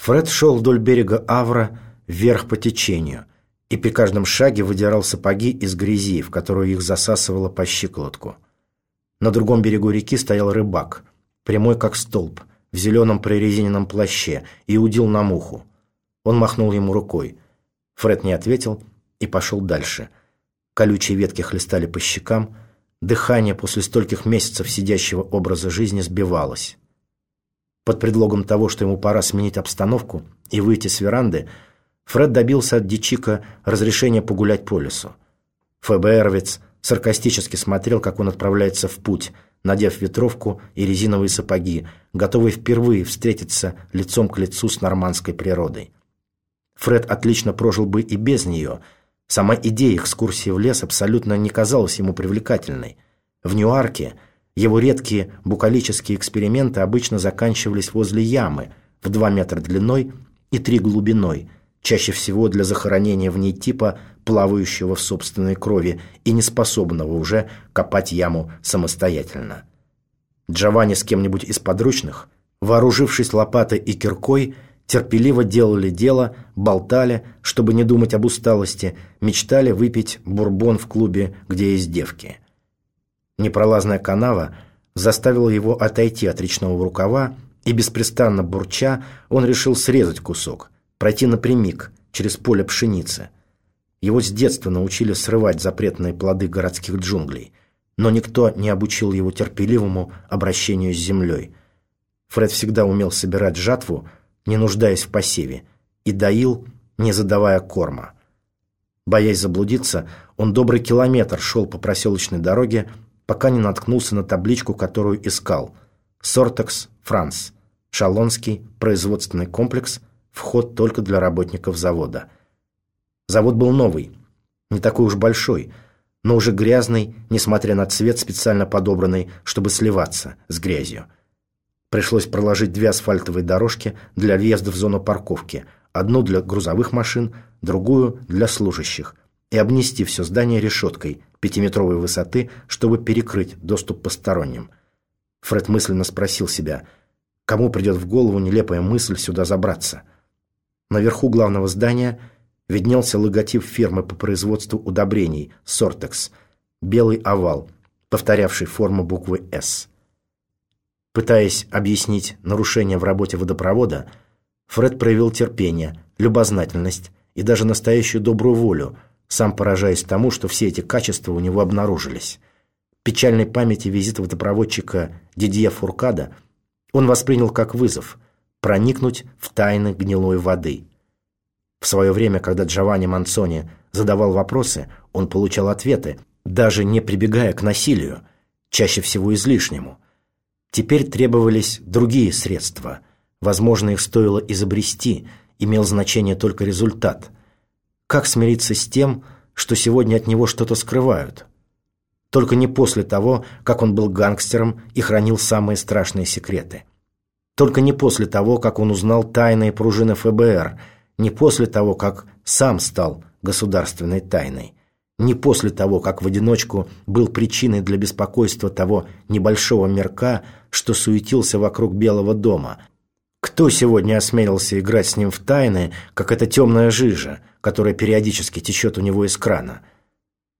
Фред шел вдоль берега Авра вверх по течению и при каждом шаге выдирал сапоги из грязи, в которую их засасывало по щиколотку. На другом берегу реки стоял рыбак, прямой как столб, в зеленом прорезиненном плаще, и удил на муху. Он махнул ему рукой. Фред не ответил и пошел дальше. Колючие ветки хлестали по щекам, дыхание после стольких месяцев сидящего образа жизни сбивалось. Под предлогом того, что ему пора сменить обстановку и выйти с веранды, Фред добился от Дичика разрешения погулять по лесу. ФБРовец саркастически смотрел, как он отправляется в путь, надев ветровку и резиновые сапоги, готовый впервые встретиться лицом к лицу с нормандской природой. Фред отлично прожил бы и без нее. Сама идея экскурсии в лес абсолютно не казалась ему привлекательной. В Ньюарке его редкие букалические эксперименты обычно заканчивались возле ямы в 2 метра длиной и 3 глубиной – чаще всего для захоронения в ней типа, плавающего в собственной крови и неспособного уже копать яму самостоятельно. Джованни с кем-нибудь из подручных, вооружившись лопатой и киркой, терпеливо делали дело, болтали, чтобы не думать об усталости, мечтали выпить бурбон в клубе, где есть девки. Непролазная канава заставила его отойти от речного рукава, и беспрестанно бурча он решил срезать кусок – пройти напрямик, через поле пшеницы. Его с детства научили срывать запретные плоды городских джунглей, но никто не обучил его терпеливому обращению с землей. Фред всегда умел собирать жатву, не нуждаясь в посеве, и доил, не задавая корма. Боясь заблудиться, он добрый километр шел по проселочной дороге, пока не наткнулся на табличку, которую искал. «Сортекс, Франс. Шалонский производственный комплекс – Вход только для работников завода. Завод был новый, не такой уж большой, но уже грязный, несмотря на цвет, специально подобранный, чтобы сливаться с грязью. Пришлось проложить две асфальтовые дорожки для въезда в зону парковки, одну для грузовых машин, другую для служащих, и обнести все здание решеткой пятиметровой высоты, чтобы перекрыть доступ посторонним. Фред мысленно спросил себя, кому придет в голову нелепая мысль сюда забраться – Наверху главного здания виднелся логотип фирмы по производству удобрений «Сортекс», белый овал, повторявший форму буквы «С». Пытаясь объяснить нарушение в работе водопровода, Фред проявил терпение, любознательность и даже настоящую добрую волю, сам поражаясь тому, что все эти качества у него обнаружились. Печальной памяти визит водопроводчика Дидье Фуркада он воспринял как вызов – проникнуть в тайны гнилой воды. В свое время, когда Джованни Манцони задавал вопросы, он получал ответы, даже не прибегая к насилию, чаще всего излишнему. Теперь требовались другие средства. Возможно, их стоило изобрести, имел значение только результат. Как смириться с тем, что сегодня от него что-то скрывают? Только не после того, как он был гангстером и хранил самые страшные секреты. Только не после того, как он узнал тайные пружины ФБР, не после того, как сам стал государственной тайной, не после того, как в одиночку был причиной для беспокойства того небольшого мерка, что суетился вокруг Белого дома. Кто сегодня осмелился играть с ним в тайны, как эта темная жижа, которая периодически течет у него из крана?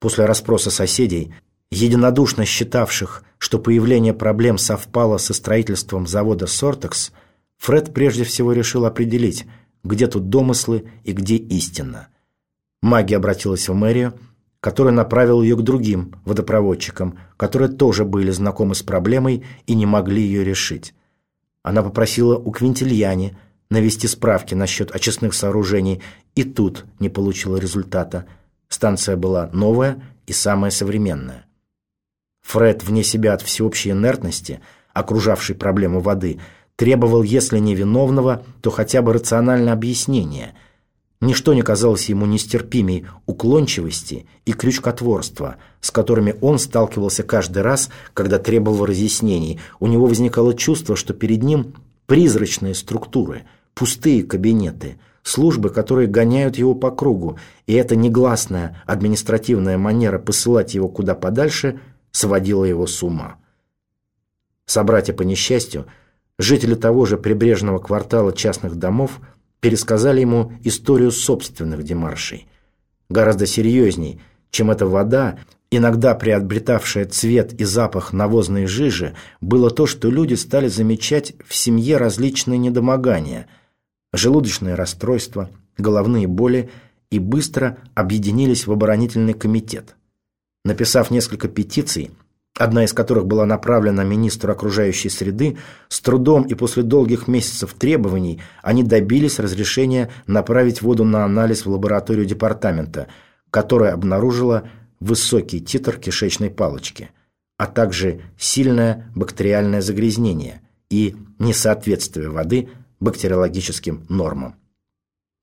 После расспроса соседей единодушно считавших, что появление проблем совпало со строительством завода «Сортекс», Фред прежде всего решил определить, где тут домыслы и где истина. Маги обратилась в мэрию, которая направила ее к другим водопроводчикам, которые тоже были знакомы с проблемой и не могли ее решить. Она попросила у Квинтильяни навести справки насчет очистных сооружений, и тут не получила результата. Станция была новая и самая современная. Фред, вне себя от всеобщей инертности, окружавшей проблему воды, требовал, если не виновного, то хотя бы рациональное объяснение. Ничто не казалось ему нестерпимей уклончивости и крючкотворства, с которыми он сталкивался каждый раз, когда требовал разъяснений. У него возникало чувство, что перед ним призрачные структуры, пустые кабинеты – службы, которые гоняют его по кругу, и эта негласная административная манера посылать его куда подальше сводило его с ума. Собратья по несчастью Жители того же прибрежного квартала частных домов пересказали ему историю собственных демаршей. Гораздо серьезней, чем эта вода, иногда приобретавшая цвет и запах навозной жижи, было то, что люди стали замечать в семье различные недомогания, желудочные расстройства, головные боли и быстро объединились в оборонительный комитет. Написав несколько петиций, одна из которых была направлена министру окружающей среды, с трудом и после долгих месяцев требований они добились разрешения направить воду на анализ в лабораторию департамента, которая обнаружила высокий титр кишечной палочки, а также сильное бактериальное загрязнение и несоответствие воды бактериологическим нормам.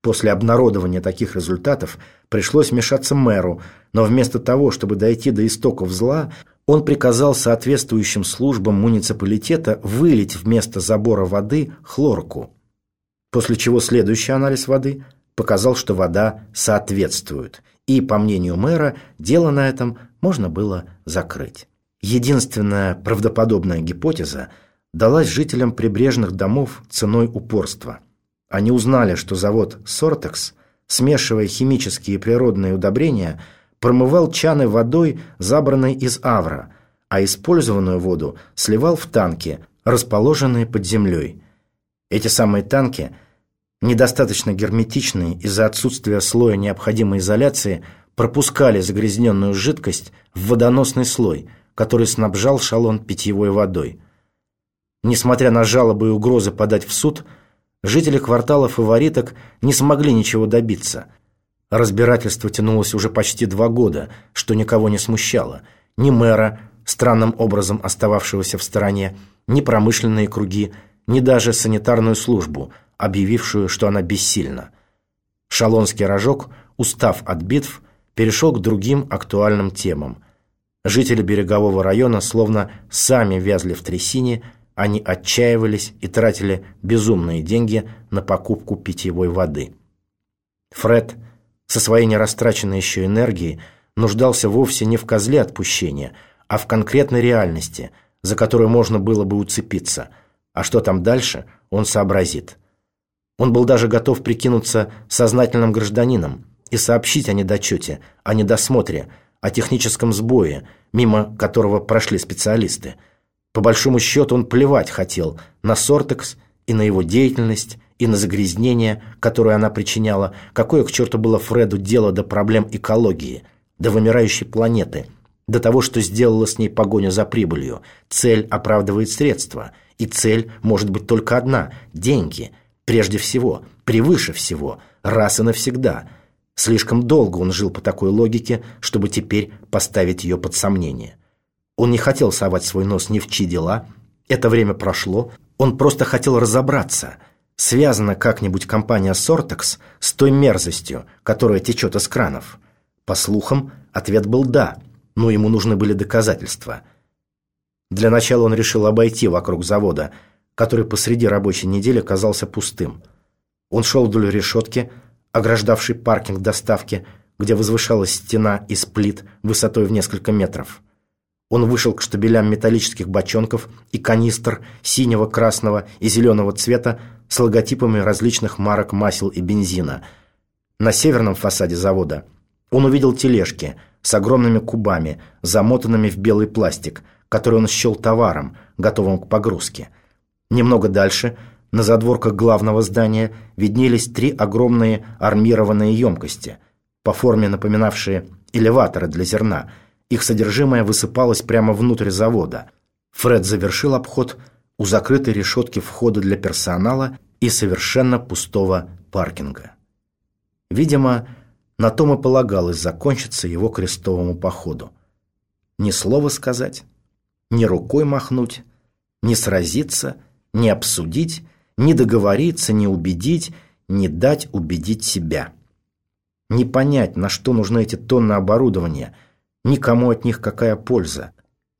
После обнародования таких результатов пришлось вмешаться мэру, но вместо того, чтобы дойти до истоков зла, он приказал соответствующим службам муниципалитета вылить вместо забора воды хлорку, после чего следующий анализ воды показал, что вода соответствует, и, по мнению мэра, дело на этом можно было закрыть. Единственная правдоподобная гипотеза далась жителям прибрежных домов ценой упорства. Они узнали, что завод «Сортекс», смешивая химические и природные удобрения – промывал чаны водой, забранной из авра, а использованную воду сливал в танки, расположенные под землей. Эти самые танки, недостаточно герметичные из-за отсутствия слоя необходимой изоляции, пропускали загрязненную жидкость в водоносный слой, который снабжал шалон питьевой водой. Несмотря на жалобы и угрозы подать в суд, жители квартала фавориток не смогли ничего добиться – Разбирательство тянулось уже почти два года, что никого не смущало. Ни мэра, странным образом остававшегося в стороне, ни промышленные круги, ни даже санитарную службу, объявившую, что она бессильна. Шалонский рожок, устав от битв, перешел к другим актуальным темам. Жители берегового района словно сами вязли в трясине, они отчаивались и тратили безумные деньги на покупку питьевой воды. Фред – со своей нерастраченной еще энергией нуждался вовсе не в козле отпущения, а в конкретной реальности, за которую можно было бы уцепиться. А что там дальше, он сообразит. Он был даже готов прикинуться сознательным гражданином и сообщить о недочете, о недосмотре, о техническом сбое, мимо которого прошли специалисты. По большому счету он плевать хотел на Сортекс и на его деятельность, и на загрязнение, которое она причиняла, какое к черту было Фреду дело до проблем экологии, до вымирающей планеты, до того, что сделала с ней погоня за прибылью. Цель оправдывает средства, и цель может быть только одна – деньги. Прежде всего, превыше всего, раз и навсегда. Слишком долго он жил по такой логике, чтобы теперь поставить ее под сомнение. Он не хотел совать свой нос ни в чьи дела, это время прошло, он просто хотел разобраться – связана как-нибудь компания Сортекс с той мерзостью, которая течет из кранов? По слухам, ответ был «да», но ему нужны были доказательства. Для начала он решил обойти вокруг завода, который посреди рабочей недели казался пустым. Он шел вдоль решетки, ограждавшей паркинг доставки, где возвышалась стена из плит высотой в несколько метров. Он вышел к штабелям металлических бочонков и канистр синего, красного и зеленого цвета с логотипами различных марок масел и бензина. На северном фасаде завода он увидел тележки с огромными кубами, замотанными в белый пластик, который он счел товаром, готовым к погрузке. Немного дальше, на задворках главного здания, виднелись три огромные армированные емкости, по форме напоминавшие элеваторы для зерна – их содержимое высыпалось прямо внутрь завода. Фред завершил обход у закрытой решетки входа для персонала и совершенно пустого паркинга. Видимо, на том и полагалось закончиться его крестовому походу. Ни слова сказать, ни рукой махнуть, ни сразиться, ни обсудить, ни договориться, ни убедить, ни дать убедить себя. Не понять, на что нужны эти тонны оборудования – Никому от них какая польза?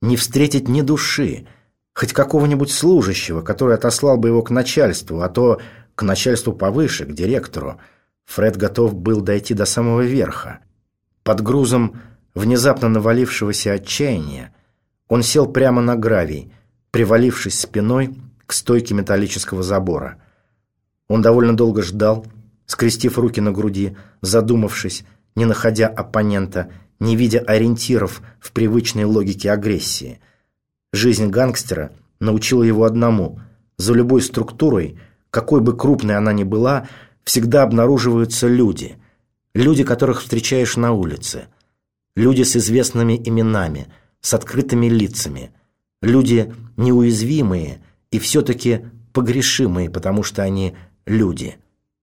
Не встретить ни души, хоть какого-нибудь служащего, который отослал бы его к начальству, а то к начальству повыше, к директору. Фред готов был дойти до самого верха. Под грузом внезапно навалившегося отчаяния он сел прямо на гравий, привалившись спиной к стойке металлического забора. Он довольно долго ждал, скрестив руки на груди, задумавшись, не находя оппонента, не видя ориентиров в привычной логике агрессии. Жизнь гангстера научила его одному – за любой структурой, какой бы крупной она ни была, всегда обнаруживаются люди. Люди, которых встречаешь на улице. Люди с известными именами, с открытыми лицами. Люди неуязвимые и все-таки погрешимые, потому что они люди.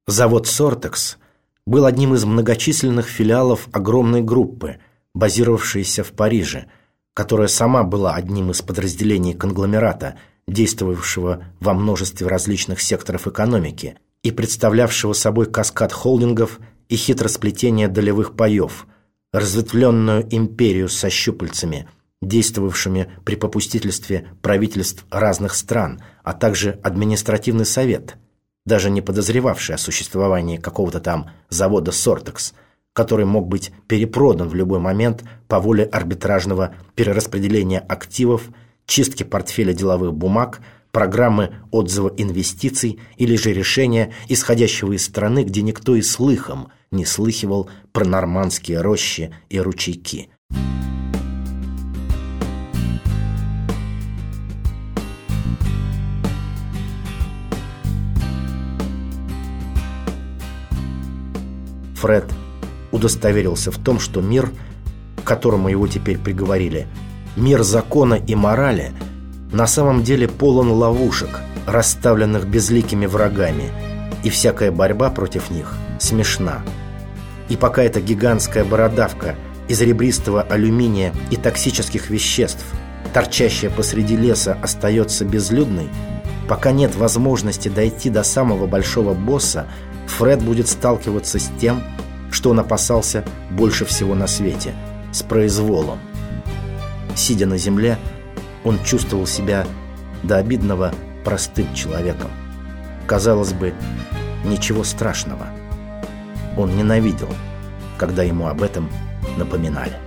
Завод «Сортекс» был одним из многочисленных филиалов огромной группы, базировавшейся в Париже, которая сама была одним из подразделений конгломерата, действовавшего во множестве различных секторов экономики и представлявшего собой каскад холдингов и хитросплетение долевых паев, разветвленную империю со щупальцами, действовавшими при попустительстве правительств разных стран, а также административный совет, даже не подозревавший о существовании какого-то там завода «Сортекс», который мог быть перепродан в любой момент по воле арбитражного перераспределения активов, чистки портфеля деловых бумаг, программы отзыва инвестиций или же решения, исходящего из страны, где никто и слыхом не слыхивал про нормандские рощи и ручейки. Фред удостоверился в том, что мир, к которому его теперь приговорили, мир закона и морали, на самом деле полон ловушек, расставленных безликими врагами, и всякая борьба против них смешна. И пока эта гигантская бородавка из ребристого алюминия и токсических веществ, торчащая посреди леса, остается безлюдной, пока нет возможности дойти до самого большого босса, Фред будет сталкиваться с тем, что он опасался больше всего на свете – с произволом. Сидя на земле, он чувствовал себя до обидного простым человеком. Казалось бы, ничего страшного. Он ненавидел, когда ему об этом напоминали.